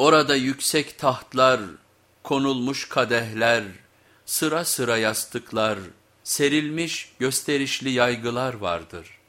Orada yüksek tahtlar, konulmuş kadehler, sıra sıra yastıklar, serilmiş gösterişli yaygılar vardır.